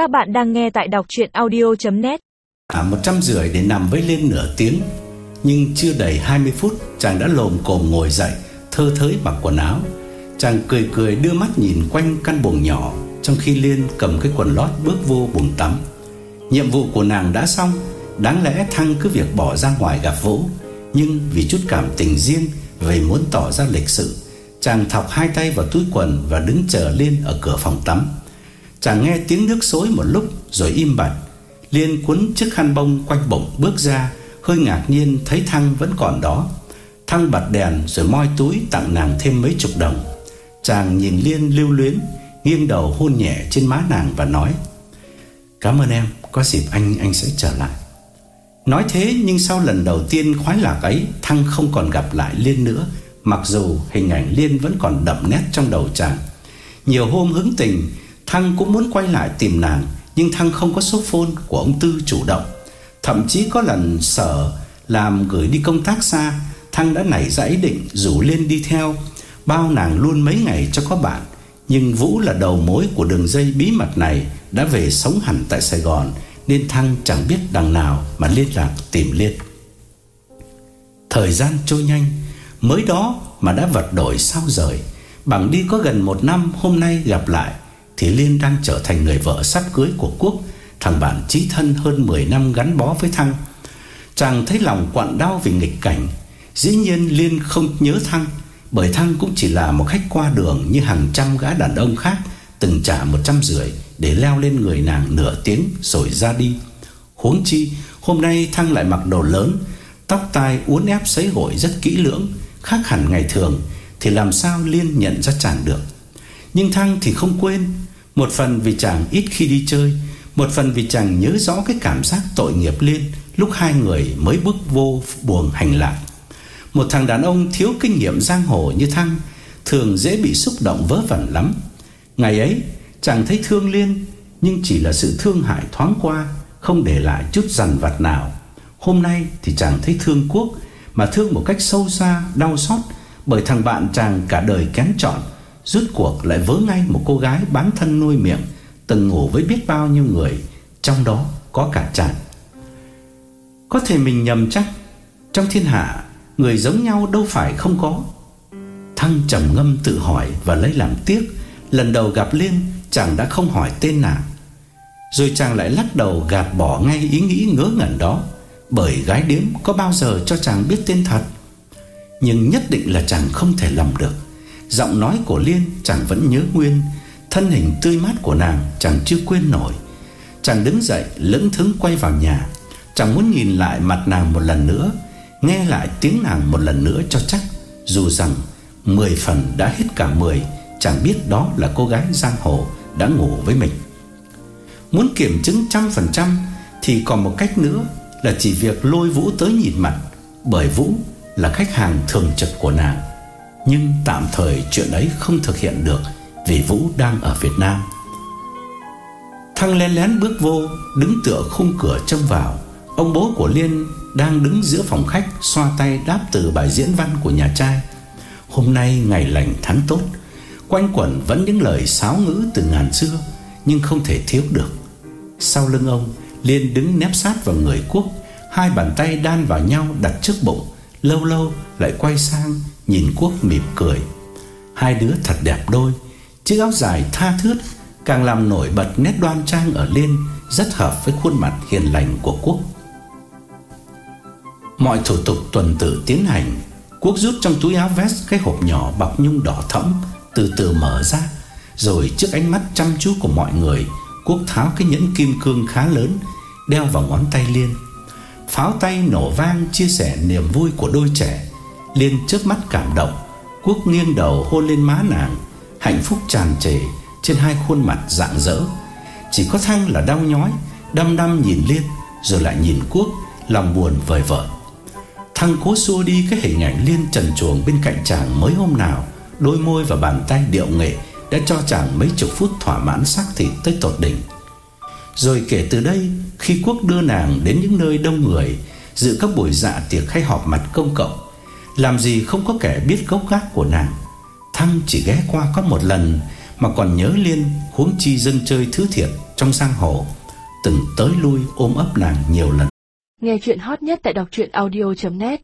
Các bạn đang nghe tại đọc chuyện audio.net À một trăm rưỡi để nằm với Liên nửa tiếng, Nhưng chưa đầy 20 phút, Chàng đã lồm cồm ngồi dậy, Thơ thới mặc quần áo. Chàng cười cười đưa mắt nhìn quanh căn buồng nhỏ, Trong khi Liên cầm cái quần lót bước vô buồng tắm. Nhiệm vụ của nàng đã xong, Đáng lẽ Thăng cứ việc bỏ ra ngoài gặp Vũ. Nhưng vì chút cảm tình riêng về muốn tỏ ra lịch sự, Chàng thọc hai tay vào túi quần Và đứng chờ Liên ở cửa phòng tắm. Chàng nghe tiếng nước xối một lúc Rồi im bặt. Liên cuốn chiếc khăn bông quanh bụng bước ra, Hơi ngạc nhiên thấy Thăng vẫn còn đó. Thăng bật đèn rồi moi túi tặng nàng thêm mấy chục đồng. Chàng nhìn Liên lưu luyến, Nghiêng đầu hôn nhẹ trên má nàng và nói, Cảm ơn em, Có dịp anh anh sẽ trở lại. Nói thế nhưng sau lần đầu tiên khoái lạc ấy, Thăng không còn gặp lại Liên nữa, Mặc dù hình ảnh Liên vẫn còn đậm nét trong đầu chàng. Nhiều hôm hứng tình Thăng cũng muốn quay lại tìm nàng, Nhưng Thăng không có số phone của ông Tư chủ động. Thậm chí có lần sở làm gửi đi công tác xa, Thăng đã nảy ra ý định rủ lên đi theo, Bao nàng luôn mấy ngày cho có bạn. Nhưng Vũ là đầu mối của đường dây bí mật này Đã về sống hẳn tại Sài Gòn, Nên Thăng chẳng biết đằng nào mà liên lạc tìm Liên. Thời gian trôi nhanh, Mới đó mà đã vật đổi sao rời. Bằng đi có gần một năm, hôm nay gặp lại thì Liên đang trở thành người vợ sắp cưới của Quốc, Thằng bạn chí thân hơn 10 năm gắn bó với Thăng. Chàng thấy lòng quặn đau vì nghịch cảnh, Dĩ nhiên Liên không nhớ Thăng, Bởi Thăng cũng chỉ là một khách qua đường Như hàng trăm gã đàn ông khác, Từng trả một trăm rưỡi Để leo lên người nàng nửa tiếng rồi ra đi. Huống chi, Hôm nay Thăng lại mặc đồ lớn, Tóc tai uốn ép sấy gội rất kỹ lưỡng, Khác hẳn ngày thường, Thì làm sao Liên nhận ra chàng được? Nhưng Thăng thì không quên một phần vì chàng ít khi đi chơi Một phần vì chàng nhớ rõ cái cảm giác tội nghiệp Liên Lúc hai người mới bước vô buồng hành lạc Một thằng đàn ông thiếu kinh nghiệm giang hồ như Thăng Thường dễ bị xúc động vớ vẩn lắm. Ngày ấy chàng thấy thương Liên Nhưng chỉ là sự thương hại thoáng qua Không để lại chút dằn vặt nào. Hôm nay thì chàng thấy thương quốc Mà thương một cách sâu xa, đau xót Bởi thằng bạn chàng cả đời kén chọn Rút cuộc lại vớ ngay một cô gái bán thân nuôi miệng, Từng ngủ với biết bao nhiêu người, Trong đó có cả chàng. Có thể mình nhầm chắc, Trong thiên hạ, Người giống nhau đâu phải không có. Thăng trầm ngâm tự hỏi Và lấy làm tiếc, Lần đầu gặp Liên, chàng đã không hỏi tên nàng. Rồi chàng lại lắc đầu gạt bỏ ngay ý nghĩ ngớ ngẩn đó, Bởi gái điếm có bao giờ cho chàng biết tên thật. Nhưng nhất định là chàng không thể lầm được. Giọng nói của Liên chàng vẫn nhớ nguyên, Thân hình tươi mát của nàng chàng chưa quên nổi. Chàng đứng dậy, lững thững quay vào nhà. Chàng muốn nhìn lại mặt nàng một lần nữa, Nghe lại tiếng nàng một lần nữa cho chắc, Dù rằng 10 phần đã hết cả 10 chàng biết đó là cô gái giang hồ Đã ngủ với mình. Muốn kiểm chứng trăm phần trăm Thì còn một cách nữa Là chỉ việc lôi Vũ tới nhìn mặt, Bởi Vũ là khách hàng thường trực của nàng. Nhưng tạm thời chuyện ấy không thực hiện được Vì Vũ đang ở Việt Nam. Thăng lén lén bước vô, Đứng tựa khung cửa trông vào. Ông bố của Liên đang đứng giữa phòng khách, Xoa tay đáp từ bài diễn văn của nhà trai. Hôm nay ngày lành tháng tốt. Quanh quẩn vẫn những lời sáo ngữ từ ngàn xưa, Nhưng không thể thiếu được. Sau lưng ông, Liên đứng nép sát vào người Quốc. Hai bàn tay đan vào nhau đặt trước bụng, Lâu lâu lại quay sang Nhìn Quốc mỉm cười. Hai đứa thật đẹp đôi, Chiếc áo dài tha thướt, Càng làm nổi bật nét đoan trang ở Liên Rất hợp với khuôn mặt hiền lành của Quốc. Mọi thủ tục tuần tự tiến hành, Quốc rút trong túi áo vest Cái hộp nhỏ bọc nhung đỏ thẫm, Từ từ mở ra. Rồi trước ánh mắt chăm chú của mọi người, Quốc tháo cái nhẫn kim cương khá lớn, Đeo vào ngón tay Liên. Pháo tay nổ vang chia sẻ niềm vui của đôi trẻ. Liên chớp mắt cảm động, Quốc nghiêng đầu hôn lên má nàng, Hạnh phúc tràn trề Trên hai khuôn mặt rạng rỡ. Chỉ có Thăng là đau nhói, Đăm đăm nhìn Liên, Rồi lại nhìn Quốc, Lòng buồn vời vợi. Thăng cố xua đi cái hình ảnh Liên trần chuồng bên cạnh chàng mới hôm nào, Đôi môi và bàn tay điệu nghệ Đã cho chàng mấy chục phút thỏa mãn sắc thịt tới tột đỉnh. Rồi kể từ đây, Khi Quốc đưa nàng đến những nơi đông người, Dự các buổi dạ tiệc hay họp mặt công cộng làm gì không có kẻ biết gốc gác của nàng. Thăng chỉ ghé qua có một lần, Mà còn nhớ Liên huống chi dân chơi thứ thiệt trong sang hồ, Từng tới lui ôm ấp nàng nhiều lần. Nghe chuyện hot nhất tại đọc audio.net